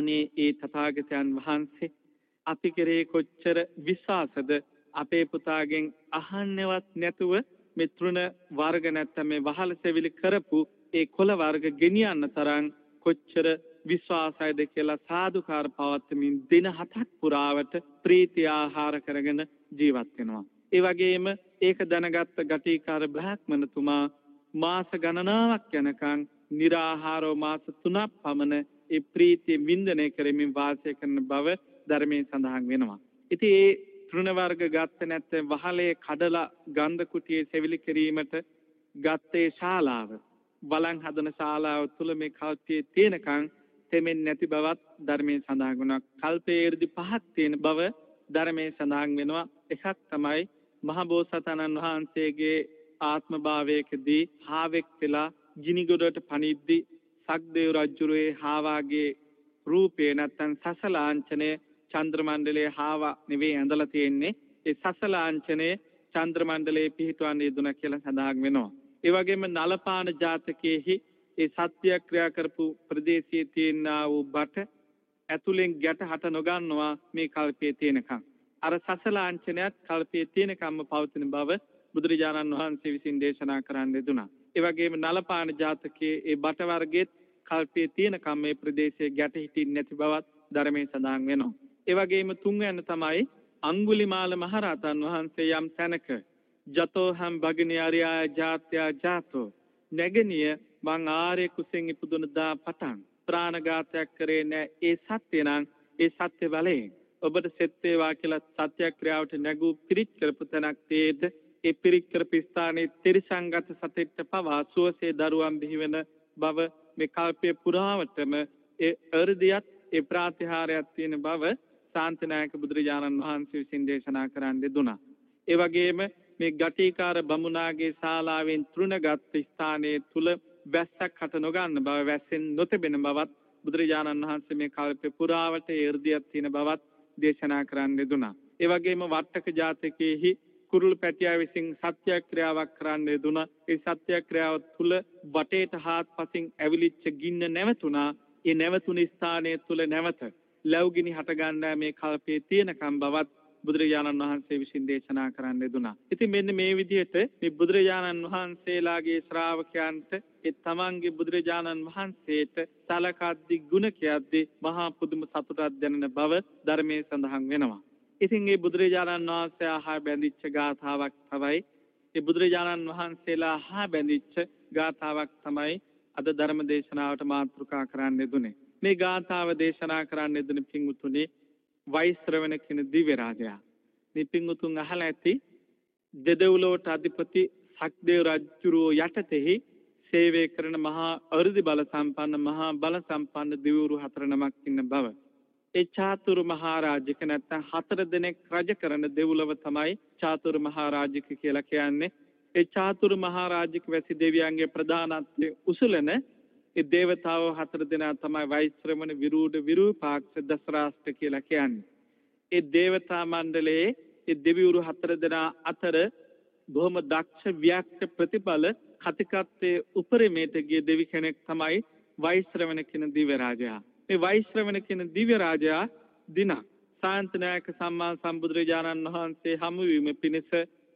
අනේ ඒ තථාගතයන් වහන්සේ අපි කෙරේ කොච්චර විශ්වාසද අපේ පුතාගෙන් අහන්නවත් නැතුව මේ තෘණ වර්ග නැත්තම් මේ වහල සෙවිලි කරපු ඒ කොළ වර්ග ගෙනියන්න තරම් කොච්චර විශ්වාසයද කියලා සාදුකාර පවත්වමින් දින හතක් පුරාවට ප්‍රීති ආහාර කරගෙන ජීවත් වෙනවා. ඒ වගේම ඒක දැනගත්ත ගටිකාර බ්‍රහ්මණතුමා මාස ගණනාවක් යනකම් निराහාරව මාස 3ක් පමණ ඒ ප්‍රීතිය වින්දනය කරමින් වාසය කරන බව ධර්මයේ සඳහන් වෙනවා. ඉතින් ඒ තෘණ වර්ග ගත්ත නැත්නම් වහලේ කඩලා ගන්ධ කුටියේ සෙවිලි කිරීමට ගත්තේ ශාලාව. බලන් හදන ශාලාව තුල මේ කල්පයේ තියෙනකන් තෙමෙන්නේ නැති බවත් ධර්මයේ සඳහන් වෙනවා. කල්පයේ 이르දි පහක් තියෙන බව ධර්මයේ සඳහන් වෙනවා. එකක් තමයි මහබෝසතාණන් වහන්සේගේ ආත්ම භාවයකදී හාවෙක් වෙලා ගිනිගොඩට පනිද්දි සක්දේව රජුගේ හාවාගේ රූපේ නැත්තම් සසලාංචනය චන්ද්‍රමණ්ඩලයේ හාවා නෙවෙයි ඇඳලා තියෙන්නේ ඒ සසලාංචනයේ චන්ද්‍රමණ්ඩලයේ පිහිටවන්නේ යෙදුණා කියලා සඳහන් වෙනවා. ඒ වගේම නලපාන ජාතකයේහි ඒ සත්‍යක්‍රියා කරපු ප්‍රදේශයේ තියෙනා වූ බට ඇතුලෙන් ගැට හට නොගන්නවා මේ කල්පයේ තියෙනකම්. අර සසලාංචනයත් කල්පයේ තියෙනකම්ම පවතින බව බුදුරජාණන් වහන්සේ විසින් දේශනා කරන්න දුනා. ඒ වගේම නලපාන ජාතකයේ ඒ බට වර්ගයේත් කල්පයේ තියෙනකම් මේ ප්‍රදේශයේ ගැට හිටින්නේ නැති බවත් ධර්මයේ සඳහන් වෙනවා. ඒ වගේම තුන්වැන්න තමයි අඟුලිමාල මහරහතන් වහන්සේ යම් තැනක ජතෝ හම් භගිනිය අරියා ජාත්‍යා ජාතෝ නැගණිය මං ආර්ය කුසෙන් ඉපදුන දා පටන්. ප්‍රාණඝාතයක් කරේ නැ ඒ සත්‍ය නම් ඒ සත්‍ය බලයෙන්. ඔබට සෙත් වේවා කියලා සත්‍යක්‍රියාවට නැගූ පිරිත් කරපු තැනක් තේද? ඒ පිරිත් කරපු ස්ථානයේ ත්‍රිසංගත සතෙක්ට පවා සුවසේ දරුවන් බිහිවෙන බව මේ කල්පයේ පුරාවටම ඒ අර්ධියත් ඒ ප්‍රාතිහාරයක් තියෙන බව ශාන්තිනායක බුදුරජාණන් වහන්සේ විසින් දේශනා කරන්න දුනා. ඒ වගේම මේ ගටිකාර බමුණාගේ ශාලාවෙන් තෘණගත් ස්ථානයේ තුල වැස්සක් හට නොගන්න බව වැස්සෙන් නොතෙබෙන බවත් බුදුරජාණන් වහන්සේ මේ කල්පේ පුරාවට 이르දියක් තියෙන බවත් දේශනා කරන්න දුනා. ඒ වගේම වට්ටක ජාතකයේහි කුරුළු පැටියා විසින් සත්‍යක්‍රියාවක් කරන්න දුනා. ඒ සත්‍යක්‍රියාව තුල වටේට හාත්පසින් ඇවිලිච්ච ගින්න නැවතුණා. ඒ නැවතුණ ස්ථානයේ තුල නැවත ලැබුගිනි හටගන්නා මේ කල්පයේ තියෙනකම් බවත් බුදුරජාණන් වහන්සේ විසින් දේශනා කරන්න දුනා. ඉතින් මෙන්න මේ විදිහට මේ බුදුරජාණන් වහන්සේලාගේ ශ්‍රාවකයන්ට ඒ තමන්ගේ බුදුරජාණන් වහන්සේට සලකද්දි ගුණ කියද්දි මහා පුදුම සතුටක් දැනෙන බව ධර්මයේ සඳහන් වෙනවා. ඉතින් මේ බුදුරජාණන් වහන්සේ ආහා බැඳිච්ච ගාථාවක් තමයි ඒ බුදුරජාණන් වහන්සේලා ආහා බැඳිච්ච ගාථාවක් තමයි අද ධර්ම දේශනාවට මාතෘකා කරන්න දුනේ. මේ ගාථාව දේශනා කරන්න දුන පිංගුතුනේ වෛශ්‍රවණ කියන දිව්‍ය රාජයා. මේ පිංගුතුන් අහලා ඇති දෙදෙව්ලොවට අධිපති සක්දේව රජුරෝ යටතෙහි සේවය කරන මහා අ르දි බල සම්පන්න මහා බල සම්පන්න දිවුරු හතර නමක් ඉන්න බව. ඒ චාතුරු මහරජික නැත්තම් හතර දෙනෙක් රජ කරන දෙව්ලොව තමයි චාතුරු මහරජික කියලා කියන්නේ. ඒ චාතුරු මහරජික වැසි දෙවියන්ගේ ප්‍රධානත්වයේ උසලන ඒ దేవතාවෝ හතර දෙනා තමයි වෛශ්‍රමණ විරූඩ විරූපාක්ෂ දසරාෂ්ට කියලා කියන්නේ. ඒ దేవතා මණ්ඩලයේ ඒ දෙවිවරු හතර දෙනා අතර බොහොම දක්ෂ ව්‍යක්ත ප්‍රතිඵල කතිකත්වයේ උපරිමයට ගිය දෙවි කෙනෙක් තමයි වෛශ්‍රවණ කියන දිව්‍ය රාජයා. මේ වෛශ්‍රවණ කියන දිව්‍ය රාජයා දින සාන්තනායක සම්මා සම්බුදුරජාණන් වහන්සේ හමු වීම පිණිස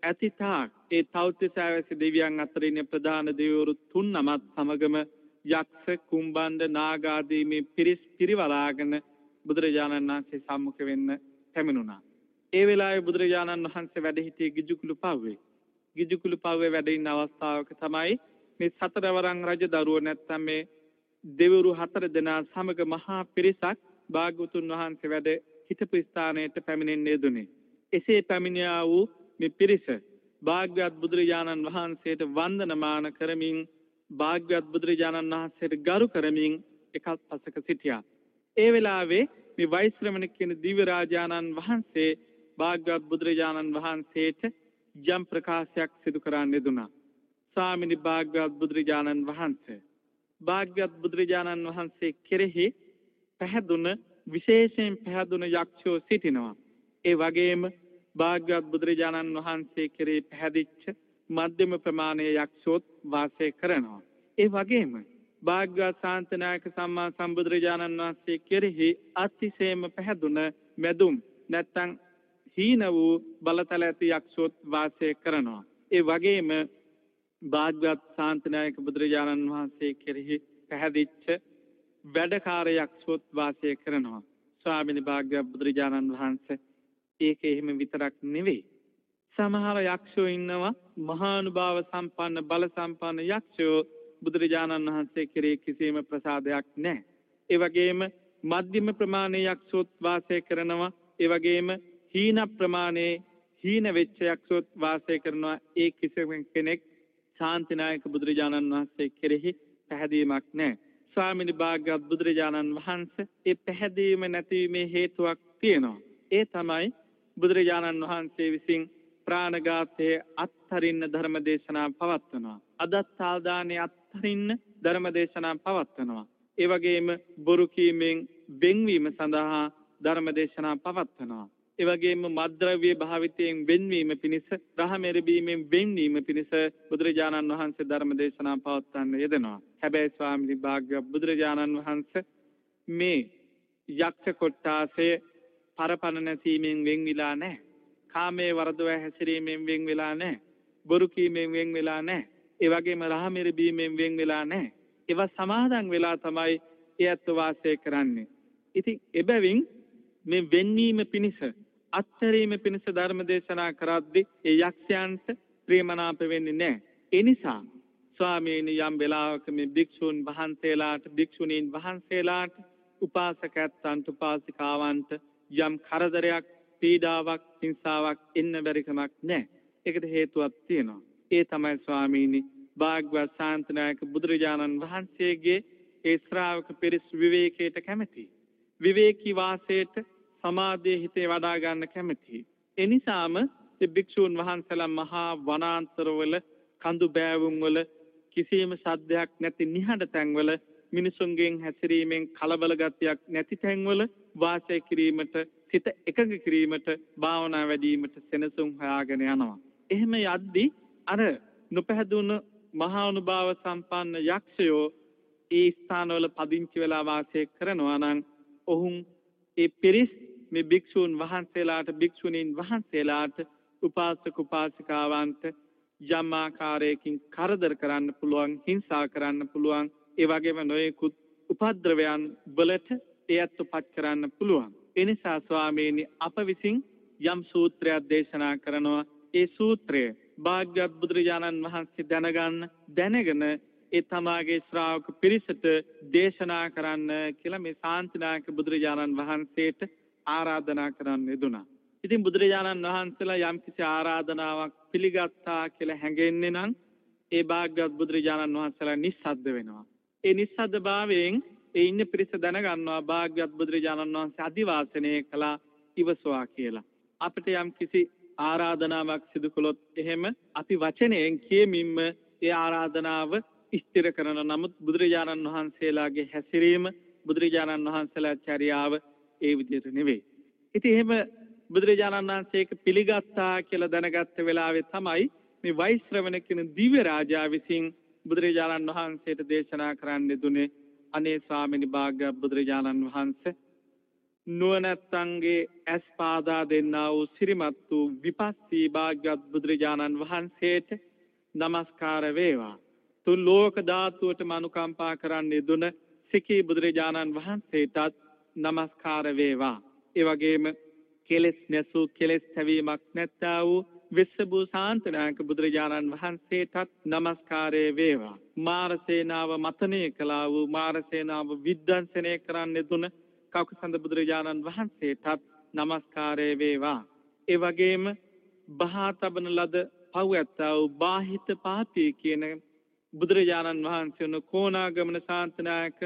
ඇති තාක් ඒ තෞත්‍යසාවැසි දෙවියන් අතර ඉන්න ප්‍රධාන දෙවිවරු තුන් නමත් සමගම යක්ෂ කුම්බන්ද නාගාදී මේ පිරිස් පිරිවලාගෙන බුදුරජාණන් වහන්සේ සම්මුඛ වෙන්න පැමිණුණා. ඒ වෙලාවේ බුදුරජාණන් වහන්සේ වැඩ සිටියේ ගිජුකුළු පව්වේ. ගිජුකුළු පව්වේ වැඩ ඉන්න අවස්ථාවක තමයි මේ සතරවරන් රජ දරුවෝ නැත්තම් මේ දෙවිවරු හතර දෙනා සමග මහා පිරිසක් භාග්‍යවතුන් වහන්සේ වැඩ හිටපු ස්ථානයට පැමිණෙන්නේ දුනේ. එසේ පැමිණියා වූ මේ පිරිස භාග්‍යවත් බුදුරජාණන් වහන්සේට වන්දනමාන කරමින් භාග්‍යවත් බුදුරජාණන් වහන්සේට ගරු කරමින් එකත් පසක සිටියා. ඒ වෙලාවේ මේ වෛශ්‍රමණ කියන දිව්‍ය රාජානන් වහන්සේ භාග්‍යවත් බුදුරජාණන් වහන්සේට යම් ප්‍රකාශයක් සිදු කරන්න දුනා. ස්වාමිනි භාග්‍යවත් බුදුරජාණන් වහන්සේ භාග්‍යවත් බුදුරජාණන් වහන්සේ කෙරෙහි පැහැදුන විශේෂයෙන් පැහැදුන යක්ෂයෝ සිටිනවා. ඒ වගේම භාග්‍යවත් බුදුරජාණන් වහන්සේ කෙරෙහි පැහැදිච්ච මධ්‍යම ප්‍රමාණයේ යක්ෂෝත් වාසය කරනවා. ඒ වගේම භාග්‍යවත් ශාන්තනායක සම්මා සම්බුදුරජාණන් වහන්සේ කෙරෙහි අතිශයම පැහැදුන මැදුම් නැත්තම් හීන වූ බලතල ඇති යක්ෂොත් වාසය කරනවා. ඒ වගේම භාග්‍යවත් ශාන්තනායක බුදුරජාණන් වහන්සේ කෙරෙහි පැහැදිච්ච වැඩකාර යක්ෂොත් වාසය කරනවා. ස්වාමිනි භාග්‍යවත් බුදුරජාණන් වහන්සේ ඒක එහෙම විතරක් නෙවෙයි. සමහර යක්ෂයෝ ඉන්නවා මහානුභාව සම්පන්න බල සම්පන්න යක්ෂයෝ බුදුරජාණන් වහන්සේ කෙරේ කිසිම ප්‍රසාදයක් නැහැ. ඒ වගේම මධ්‍යම ප්‍රමාණයේ යක්ෂොත් වාසය කරනවා. ඒ වගේම හීන ප්‍රමාණයේ හීන වෙච්ච යක්ෂොත් වාසය කරනවා. ඒ කිසිම කෙනෙක් ශාන්තිනායක බුදුරජාණන් වහන්සේ කෙරෙහි පැහැදීමක් නැහැ. ස්වාමිනි භාග්‍යවත් බුදුරජාණන් වහන්සේ ඒ පැහැදීම නැතිවීමේ හේතුවක් තියෙනවා. ඒ තමයි බුදුරජාණන් වහන්සේ විසින් ප්‍රාණඝාතයේ අත්හරින්න ධර්ම දේශනා පවත්වනවා. අදත්තාදානයේ අත්හරින්න ධර්ම දේශනා පවත්වනවා. ඒ වගේම බොරු කීමෙන් වෙන්වීම සඳහා ධර්ම දේශනා පවත්වනවා. ඒ වගේම මද්ද්‍රව්‍ය භාවිතයෙන් වෙන්වීම පිණිස රහ මෙරබීමෙන් වෙන්වීම පිණිස බුදුරජාණන් වහන්සේ ධර්ම දේශනා පවත්වන්න යෙදෙනවා. හැබැයි ස්වාමීනි භාග්‍ය බුදුරජාණන් වහන්සේ මේ යක්ෂ කොට්ටාසය පරපණ නැසීමෙන් වෙන් විලා නැහැ. කාමයේ වරදව හැසිරීමෙන් වෙන් වෙලා නැහැ. බොරු කීමෙන් වෙන් වෙලා නැහැ. ඒ වගේම රහ මෙරබීමෙන් වෙන් වෙලා නැහැ. ඒවා සමාදන් වෙලා තමයි ඒ ඇත්ත වාසය කරන්නේ. ඉතින් එබැවින් මේ වෙන්වීම පිණිස අත්හැරීම පිණිස ධර්ම දේශනා කරද්දී ඒ යක්ෂයන්ට ප්‍රේමනාප වෙන්නේ නැහැ. ඒ නිසා ස්වාමීනි යම් වෙලාවක මේ භික්ෂුන් වහන්සේලාට භික්ෂුණීන් වහන්සේලාට උපාසකයන්ට උපාසිකාවන්ට යම් කරදරයක් පීඩාවක් හිංසාවක් එන්න බැරිකමක් නැහැ. ඒකට හේතුවක් තියෙනවා. ඒ තමයි ස්වාමීනි භාග්‍යවත් ශාන්තනායක බුදුරජාණන් වහන්සේගේ ඒ ශ්‍රාවක පිරිස් විවේකයට කැමැති. විවේකී වාසයට සමාධියේ හිතේ වඩා ගන්න කැමැති. ඒ නිසාම ඒ භික්ෂූන් වහන්සේලා මහා වනාන්තරවල කඳු බෑවුම් වල කිසියම් සද්දයක් නැති නිහඬ තැන්වල මිනිසුන්ගෙන් හැසිරීමෙන් කලබල ගතියක් නැති තැන්වල වාසය කිරීමට සිත එකඟ කිරීමට භාවනා වැඩීමට සෙනසුන් හොයාගෙන යනවා. එහෙම යද්දී අර නොපැහැදුණු මහා අනුභව සම්පන්න යක්ෂයෝ ඒ ස්ථානවල පදිංචි වෙලා වාසය කරනවා නම් ඔවුන් ඒ පිරිස් මේ භික්ෂූන් වහන්සේලාට භික්ෂුණීන් වහන්සේලාට උපාසක උපාසිකාවන්ට යම් ආකාරයකින් කරදර කරන්න පුළුවන් හිංසා කරන්න පුළුවන් ඒ වගේම නොයෙකුත් උපද්‍රවයන් වලට එයත් පත් කරන්න පුළුවන්. ඒ නිසා ස්වාමීනි අප විසින් යම් සූත්‍රයක් දේශනා කරනවා. ඒ සූත්‍රය භාග්‍යවත් බුදුරජාණන් වහන්සේ දැනගන්න දැනගෙන ඒ තමාගේ ශ්‍රාවක පිරිසට දේශනා කරන්න කියලා මේ ශාන්තිනායක බුදුරජාණන් වහන්සේට ආරාධනා කරන්න යෙදුනා. ඉතින් බුදුරජාණන් වහන්සේලා යම්කිසි ආරාධනාවක් පිළිගත්තා කියලා හැඟෙන්නේ නම් ඒ භාග්‍යවත් බුදුරජාණන් වහන්සේලා නිස්සද්ද වෙනවා. ඒ නිස්සද්ද භාවයෙන් ඒ ඉන්න පිරිස දැනගන්නවා භාග්‍යවත් බුදුරජාණන් වහන්සේ අදිවාසනය කළා ඉවසවා කියලා. අපිට යම් කිසි ආරාධනාවක් සිදු කළොත් එහෙම අපි වචනයෙන් කියමින්ම ඒ ආරාධනාව ස්ථිර කරන නමුත් බුදුරජාණන් වහන්සේලාගේ හැසිරීම බුදුරජාණන් වහන්සේලා චර්යාව ඒ විදිහට නෙවෙයි. ඉතින් එහෙම බුදුරජාණන් වහන්සේක පිළිගත්තා කියලා දැනගත්ත වෙලාවේ තමයි මේ වෛශ්‍රවණ කියන දිව්‍ය රාජා විසින් බුදුරජාණන් වහන්සේට දේශනා කරන්න දුනේ අනේ ස්වාමිනි භාග්‍ය බුදුරජාණන් වහන්සේ නුවණැත්තන්ගේ ඇස් පාදා දෙන්නා වූ සිරිමත් වූ විපස්සී භාග්‍යවත් බුදුරජාණන් වහන්සේට নমස්කාර වේවා. තුන් ලෝක ධාතුවටම අනුකම්පා කරන්නේ දුන සිකී බුදුරජාණන් වහන්සේටත් নমස්කාර වේවා. ඒ වගේම කෙලෙස් නැසූ කෙලෙස් තැවීමක් නැත්තා වූ විස්සබූ සාන්තනායක බුදුරජාණන් වහන්සේටත් নমස්කාරය වේවා. මාරසේනාව මතනය කළා වූ මාරසේනාව විද්වංශනය කරන්න දුන කකුසඳ බුදුරජාණන් වහන්සේටත් নমස්කාරය වේවා. ඒ වගේම බහා තබන ලද පව් ඇත්තා වූ බාහිත පාපී කියන බුදුරජාණන් වහන්සේ වන කෝණාගමන සාන්තනායක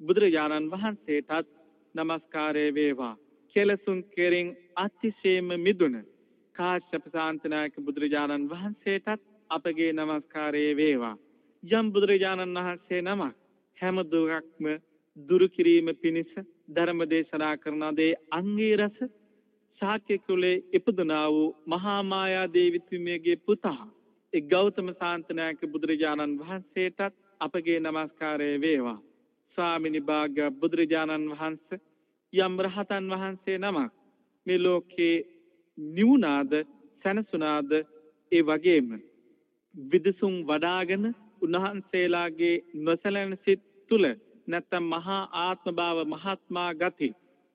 බුදුරජාණන් වහන්සේටත් නමස්කාරය වේවා. කෙලසුන් කෙරින් අතිශේම මිදුන කාශ්‍යප ශාන්තනායක බුදුරජාණන් වහන්සේටත් අපගේ නමස්කාරය වේවා. යම් බුදුරජාණන් වහන්සේ නමක් හැම දුකක්ම දුරු කිරීම පිණිස ධර්ම දේශනා කරන දේ අංගී රස ශාක්‍ය කුලේ ඉපදුනා වූ මහා මායා දේවීතුමියගේ පුතා ඒ ගෞතම සාන්තනායක බුදුරජාණන් වහන්සේටත් අපගේ নমස්කාරය වේවා ස්වාමිනී භාග්‍ය බුදුරජාණන් වහන්සේ යම් රහතන් වහන්සේ නමක් මේ ලෝකේ නිවුනාද සැනසුනාද ඒ වගේම විදසුම් වඩාගෙන උන්වහන්සේලාගේ නොසැලෙන සිත් තුල නැත්තම් මහා ආත්ම භාව මහත්මා ගති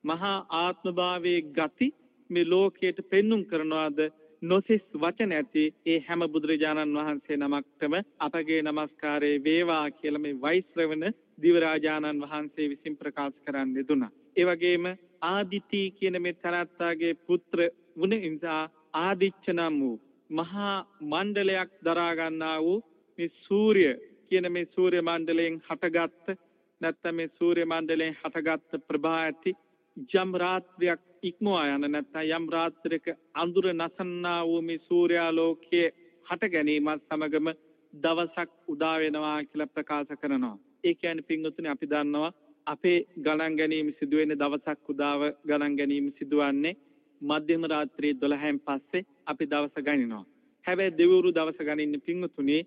මහා ආත්ම භාවයේ ගති මේ ලෝකයට පෙන්눔 කරනවාද නොසිස් වචන ඇති ඒ හැම බුදුරජාණන් වහන්සේ නමක්ටම අපගේ নমස්කාරය වේවා කියලා මේ වෛශ්‍රවණ දිවරාජානන් වහන්සේ විසින් ප්‍රකාශ කරන්න දුනා. ඒ වගේම ආදිති කියන මේ තරත්තාගේ පුත්‍ර වුණ නිසා ආදිච්ච නම් වූ මහා මණ්ඩලයක් දරා ගන්නා වූ මේ සූර්ය කියන මේ සූර්ය මණ්ඩලයෙන් හටගත්ත නැත්නම් මේ සූර්ය මණ්ඩලයෙන් හටගත්ත ප්‍රභා ඇති යම් රාත්‍රියක් ඉක්මවා යන නැත්නම් යම් රාත්‍රියක අඳුර නසන්නා වූ මේ සූර්යාලෝකයේ හට ගැනීමත් සමගම දවසක් උදා වෙනවා කියලා ප්‍රකාශ කරනවා. ඒ කියන්නේ පින්වතුනි අපි දන්නවා අපේ ගණන් ගැනීම සිදුවෙන දවසක් උදාව ගණන් ගැනීම සිදුවන්නේ මධ්‍යම රාත්‍රියේ 12න් පස්සේ අපි දවස ගණිනවා. හැබැයි දෙවිවරු දවස ගණින්නේ පින්වතුනි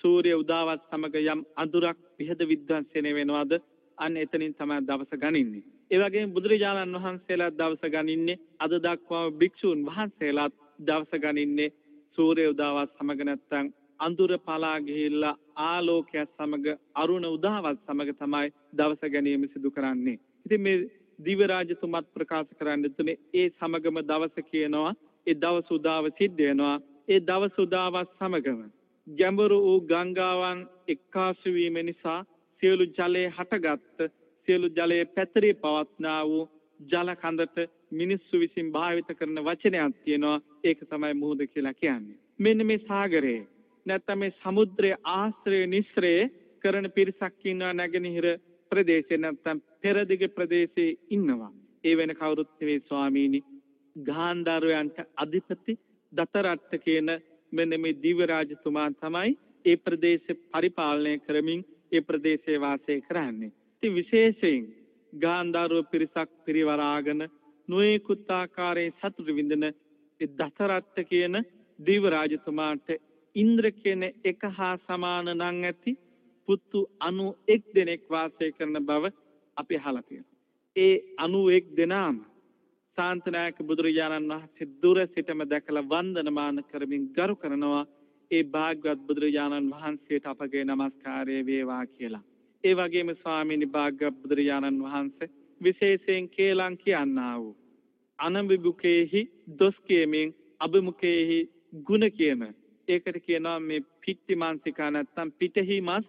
සූර්ය උදාවත් සමග යම් අඳුරක් විහෙද විද්වංසනය වෙනවද අන්න එතනින් තමයි දවස ගණින්නේ. ඒ වගේම බුදුරජාණන් වහන්සේලා දවස ගණින්නේ අද දක්වාම භික්ෂූන් වහන්සේලාත් දවස ගණින්නේ සූර්ය උදාවත් සමග නැත්තම් අඳුර පලා ගිහිල්ලා ආලෝකයක් සමග අරුණ උදාවත් සමග තමයි දවස ගැනීම සිදු කරන්නේ. ඉතින් මේ දිව රාජතුමත් ප්‍රකාශ කරන්න තුනේ ඒ සමගම දවස කියනවා ඒ දවස උදාව සිද්ධ වෙනවා. ඒ දවස උදාවත් සමගම ගැඹුරු වූ ගංගාවන් එක්කාසු වීම නිසා සියලු ජලයේ හටගත් සියලු ජලයේ පැතිරී පවත්නා වූ ජල කඳට මිනිස්සු විසින් භාවිත කරන වචනයක් තියෙනවා ඒක තමයි මුහුද කියලා කියන්නේ. මෙන්න මේ සාගරේ නැත්නම් මේ සමුද්‍රයේ ආශ්‍රය නිස්රේ කරන පිරිසක් ඉන්නවා නැගෙනහිර ප්‍රදේශේ නැත්නම් පෙරදිග ප්‍රදේශේ ඉන්නවා. ඒ වෙන කවුරුත් නෙවෙයි ස්වාමීනි. ගාන්ධාරයන්ට අධිපති දතරට්ට කියන මෙන්න මේ දිව රාජතුමා තමයි ඒ ප්‍රදේශ පරිපාලනය කරමින් ඒ ප්‍රදේශයේ වාසය කරන්නේ. ඉතින් විශේෂයෙන් ගාන්ධාරව පිරිසක් පිරිවරාගෙන නොයෙකුත් ආකාරයෙන් සතුටු විඳින ඒ දසරත්ත කියන දිව රාජතුමාට ඉන්ද්‍ර කියන එක හා සමාන නම් ඇති පුතු 91 දෙනෙක් වාසය කරන බව අපි අහලා තියෙනවා. ඒ 91 දෙනාම ශාන්තනායක බුදුරජාණන් වහන්සේ දුර සිටම දැකලා වන්දනමාන කරමින් ගරු කරනවා ඒ භාග්‍යවත් බුදුරජාණන් වහන්සේට අපගේ নমස්කාරය වේවා කියලා. ඒ වගේම ස්වාමීනි භාග්‍යවත් බුදුරජාණන් වහන්සේ විශේෂයෙන් කේලම් කියන්නා වූ අනබිබුකේහි දොස් කියමින් අබිමුකේහි ಗುಣ කියන ඒකට කියනවා මේ පිට්ටි මාංශිකා නැත්තම් පිටෙහි මස්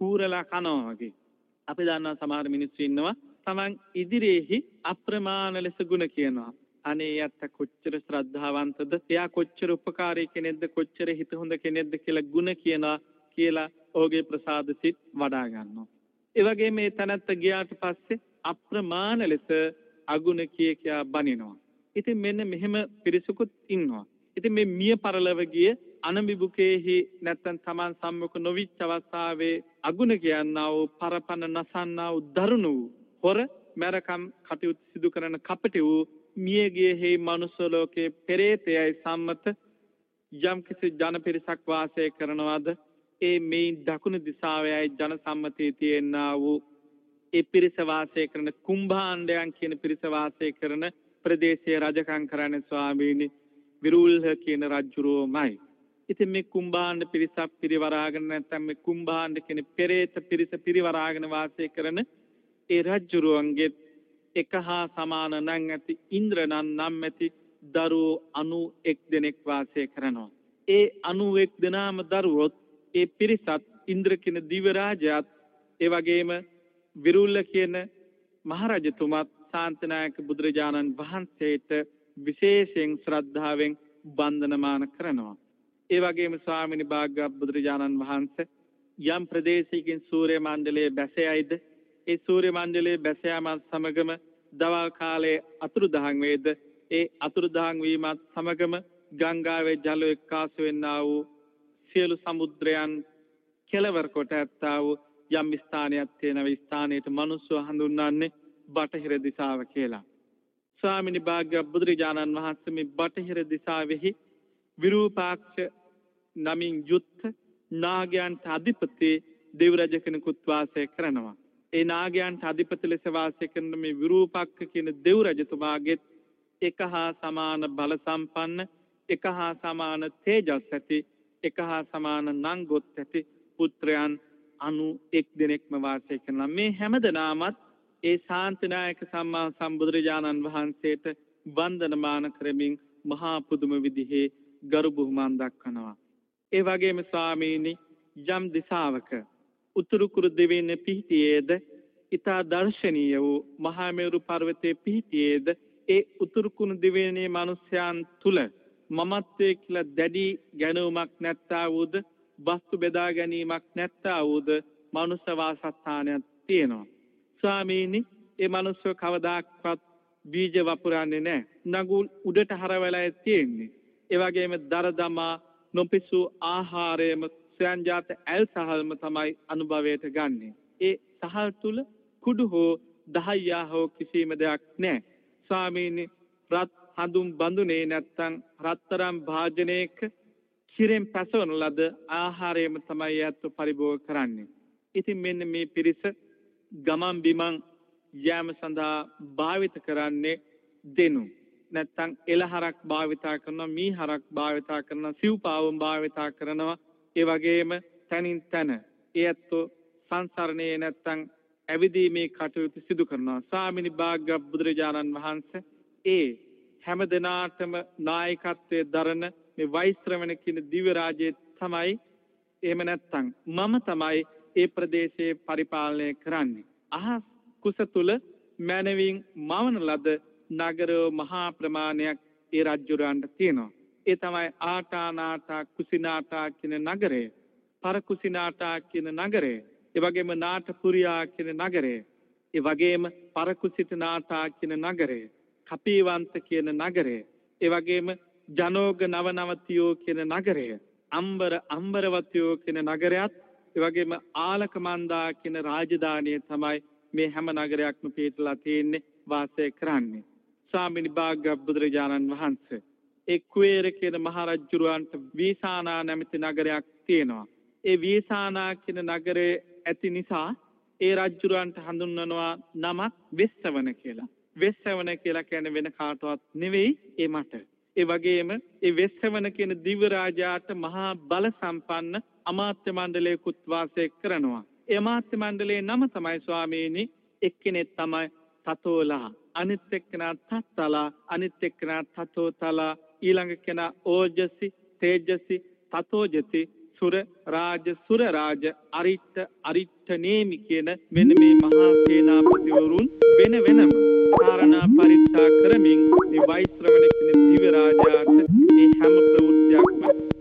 කූරලා කනවා වගේ. අපි දන්නා සමහර මිනිස්සු ඉන්නවා තමන් ඉදිරියේහි අප්‍රමාණ ලෙස ගුණ කියනවා. අනේ යත්ත කොච්චර ශ්‍රද්ධාවන්තද එයා කොච්චර උපකාරී කෙනෙක්ද කොච්චර හිත හොඳ කෙනෙක්ද කියලා ගුණ කියනවා කියලා ඔහුගේ ප්‍රසාද සිත් වඩා ගන්නවා. ඒ වගේම මේ තනත්ත ගියාට පස්සේ අප්‍රමාණ ලෙස අගුණ කිය කියා බනිනවා. ඉතින් මෙන්න මෙහෙම පිරිසකුත් ඉන්නවා. ඉතින් මේ මිය පරලව ගිය අනබිබුකේහි නැත්තම් Taman සම්මුඛ නොවිච්ච අවස්ථාවේ අගුණ කියන්නා වූ පරපන නසන්නා වූ දරුණු වූ හොර මරකම් කටයුතු සිදු කරන කපටි වූ මියගිය හේ මනුස්ස ලෝකයේ පෙරේතයයි සම්මත යම් කිසි ජන පිරිසක් වාසය කරනවාද ඒ මේ දකුණු දිසාවේයි ජන සම්මතයේ තියෙනා වූ ඒ පිරිස වාසය කරන කුම්භාණ්ඩයන් කියන පිරිස වාසය කරන ප්‍රදේශයේ රජකම් කරන ස්වාමීනි විරුල්හ කියන රජුරෝමයි. ඉතින් මේ කුම්භාණ්ඩ පිරිසක් පිරිවරාගෙන නැත්නම් මේ කුම්භාණ්ඩ කියන පෙරේත පිරිස පිරිවරාගෙන වාසය කරන ඒ රජ්ජුරුවන්ගේ එක හා සමාන නම් ඇති ඉන්ද්‍ර නම් නම් ඇති දරුවෝ 91 දෙනෙක් වාසය කරනවා. ඒ 91 දෙනාම දරුවොත් ඒ පිරිසත් ඉන්ද්‍ර කියන දිව රාජයාත් ඒ වගේම විරුල්ල කියන මහරජතුමත් ශාන්තනායක බුදුරජාණන් වහන්සේට විශේෂයෙන් ශ්‍රද්ධාවෙන් වන්දනමාන කරනවා. ඒ වගේම ස්වාමිනී භාග්‍යවත් බුදුරජාණන් වහන්සේ යම් ප්‍රදේශයකින් සූර්ය මණ්ඩලයේ බැසයයිද ඒ සූර්ය මණ්ඩලයේ බැස යාමත් සමගම දවල් කාලයේ අතුරුදහන් වේද ඒ අතුරුදහන් වීමත් සමගම ගංගාවේ ජල එක්කාසු වෙන්නා වූ සියලු සමුද්‍රයන් කෙලවර කොට ඇත්තා වූ යම් ස්ථානයක් තියෙන ස්ථානයට මිනිස්සු හඳුන්වන්නේ බටහිර දිශාව කියලා. ස්වාමිනී භාග්‍ය බුදුරජාණන් වහන්සේ මේ බටහිර දිශාවෙහි විරූපාක්ෂ නමින් යුත් නාගයන්ට අධිපති දෙව් රජ කෙනෙකුත් වාසය කරනවා. ඒ නාගයන්ට අධිපති ලෙස වාසය කරන මේ විරූපක්ක කියන දෙව් රජතුමාගෙත් එක හා සමාන බල සම්පන්න එක හා සමාන තේජස් ඇති එක හා සමාන නංගොත් ඇති පුත්‍රයන් අනු එක් දෙනෙක්ම වාසය කරනවා. මේ හැම දෙනාමත් ඒ ශාන්තිනායක සම්මා සම්බුදුරජාණන් වහන්සේට වන්දනමාන කරමින් මහා පුදුම විදිහේ ගරු බුහුමන් දක්වනවා. ඒ වගේම ස්වාමීනි යම් දිසාවක උතුරු කුරු දෙවියන් පිහිටියේද ඊතා දර්ශනීය වූ මහා මේරු පර්වතයේ පිහිටියේද ඒ උතුරු කුරු දෙවියනේ මිනිසයන් තුල මමත්වයේ කියලා දැඩි ගැනුමක් නැත්තා වූද වස්තු බෙදා ගැනීමක් නැත්තා වූද මනුෂ්‍ය වාසස්ථානයක් තියෙනවා. ස්වාමීනි ඒ මනුස්සය කවදාක්වත් බීජ වපුරන්නේ නැහැ. නගුල් උඩට හරවලා තියෙන්නේ. ඒ වගේම දර දමා නොපිසු ආහාරයම ස්වයංජාත ඇල් සහල්ම තමයි අනුභවයට ගන්නෙ. ඒ සහල් තුල කුඩු හෝ දහයියා හෝ කිසිම දෙයක් නැහැ. ස්වාමීනි රත් හඳුන් බඳුනේ නැත්තම් රත්තරම් භාජනයක කිරෙන් පැසවන ලද ආහාරයම තමයි ඇත්ත පරිභෝග කරන්නේ. ඉතින් මෙන්න මේ පිරිස ගමන් බිමන් යෑම සඳහා භාවිත කරන්නේ දෙනු. නැත්තම් එළහරක් භාවිතා කරනවා, මීහරක් භාවිතා කරනවා, සිව්පාවුම් භාවිතා කරනවා. ඒ වගේම තනින් තන ඒ ඇත්තෝ සංසරණයේ නැත්තම් ඇවිදීමේ කටයුතු සිදු කරනවා. ස්වාමිනි භාග්‍ය බුදුරජාණන් වහන්සේ ඒ හැම දිනාටම නායකත්වයේ දරන මේ වෛශ්‍රවණ කියන දිව්‍ය රාජ්‍යය තමයි එහෙම නැත්තම් මම තමයි ඒ ප්‍රදේශයේ පරිපාලනය කරන්නේ. අහස් කුස තුල මැනවින් මවන ලද නගර මහා ප්‍රමාණයක් ඒ රජුරන්ට තියෙනවා. ඒ තමයි ආටානාටා කුසිනාටා කියන නගරය. පරකුසිනාටා කියන නගරය. ඒ වගේම නාටපුරියා කියන නගරය. ඒ වගේම පරකුසිත නාටා කියන නගරය. කපීවන්ත කියන නගරය. ඒ වගේම ජනෝග නවනවතියෝ කියන නගරය. අම්බර අම්බරවතියෝ කියන නගරයත් ඒ වගේම ආලකමන්දා කියන රාජධානිය තමයි මේ හැම නගරයක්ම පිටලා තියෙන්නේ වාසය කරන්නේ. ස්වාමිනි භාග්‍ය බුදුරජාණන් වහන්සේ ඒ කුවේර කියන මහරජුරවන්ට වීසානා නැමැති නගරයක් තියෙනවා. ඒ වීසානා කියන නගරේ ඇති නිසා ඒ රජුරවන්ට හඳුන්වනවා නමක් වෙස්සවන කියලා. වෙස්සවන කියලා කියන්නේ වෙන කාටවත් නෙවෙයි ඒ මට. ඒ වගේම ඒ වෙස්සවන කියන දිව්‍ය රාජාට මහා බල සම්පන්න අමාත්‍ය මණ්ඩලයකුත් වාසය කරනවා. ඒ අමාත්‍ය මණ්ඩලයේ නම තමයි ස්වාමීනි එක්කෙනෙක් තමයි තතෝලා අනිත් එක්කෙනා තත්තලා අනිත් එක්කෙනා තතෝතලා ඊළඟ කෙනා ඕජසි තේජසි තතෝජති සුර රාජ සුර රාජ අරිට්ඨ අරිට්ඨ නේමි කියන මෙන්න මේ මහා සේනාපතිවරුන් වෙන වෙනම කාරණා පරීක්ෂා කරමින් මේ වෛශ්‍රවණ කියන දිව්‍ය රාජාට මේ හැම ප්‍රවෘත්තියක්ම